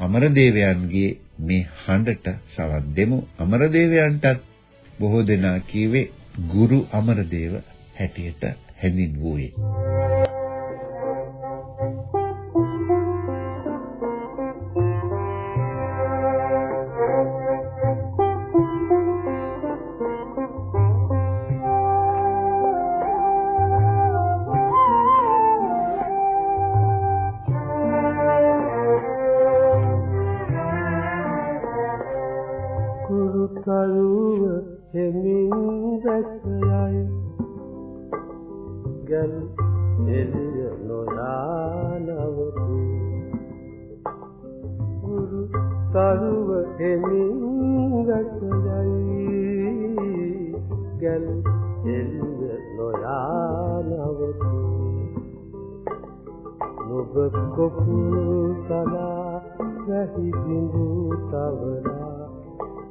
අමරදේවයන්ගේ මේ හඬට සවන් දෙමු. අමරදේවයන්ටත් බොහෝ දෙනා කීවේ ගුරු අමරදේව හැටියට හැඳින්වුවේ. දරුව හෙමින් දැක්යයි ගල් එළිය නොදානවති. ගුරු තරුව හෙමින් දැක්යයි ගල් එළිය නොදානවති නුඹ කොපු සලා වැහි බිඳු තවරා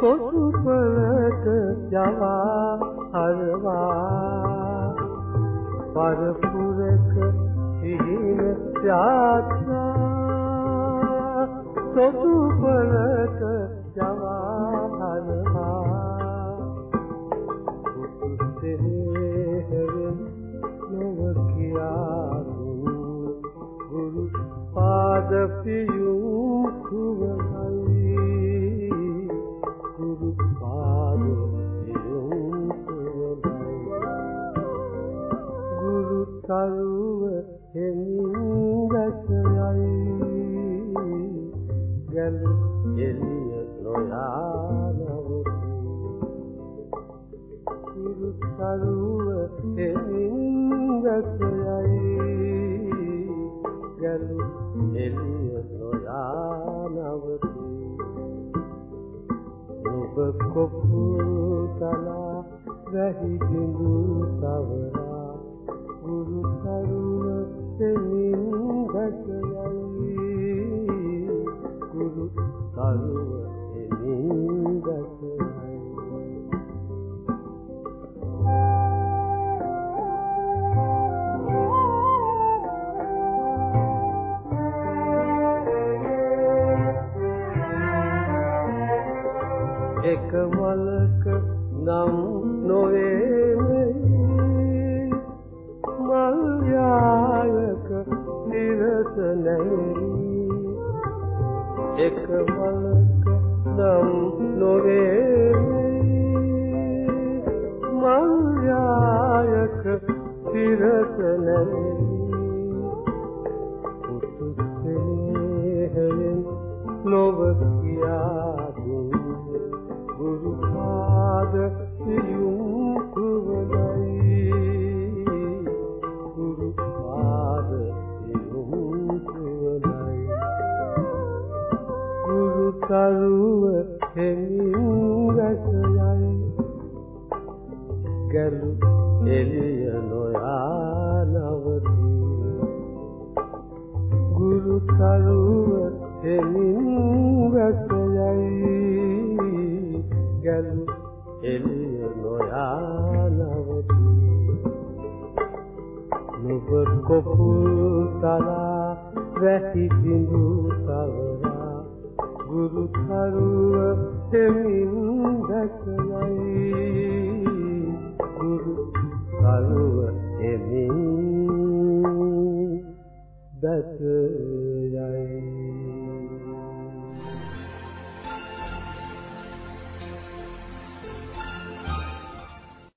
කොටුපලක යවා හරවා. පරපුරක සිහින ත්‍යාත්‍රා කොටුපලක යවා හරවා. කුසුතේ හැවෙන් නොව කියා පාද පියුම් ගුරු තරුව හෙමින් දැසයයි ගල් එළිය නොයානවති ගුරු තරුව හෙමින් දැසයයි ගැලු එළිය නොයානවති ඔබ කොපු තලා වැහි බිඳු තවරා ගුරු කරුණ දෙමින් ගැටයයි ගුරු කරුණ දෙමින් ගැටයයි එක මලක නම් නොවේ මල් යායක දිවස නැරි එක මලක නම් නොවේ. මල් යායක දිවස නැරි පුතුසෙහෙන් ලොව කියා ගුරු කරුව හෙමින් රසයයි ගලු එළිය නොයානවති ගුරු කරුව හෙමින් රසයයි ගැලු එළිය නොයානවති නුඹ කොපුල් තලා වැහි බිඳු තවරා ගුරු තරුව දෙමින් දැකයයි ගුරු තරුව එමින් දැකයයි